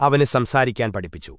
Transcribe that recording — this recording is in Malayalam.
അവന് സംസാരിക്കാൻ പഠിപ്പിച്ചു.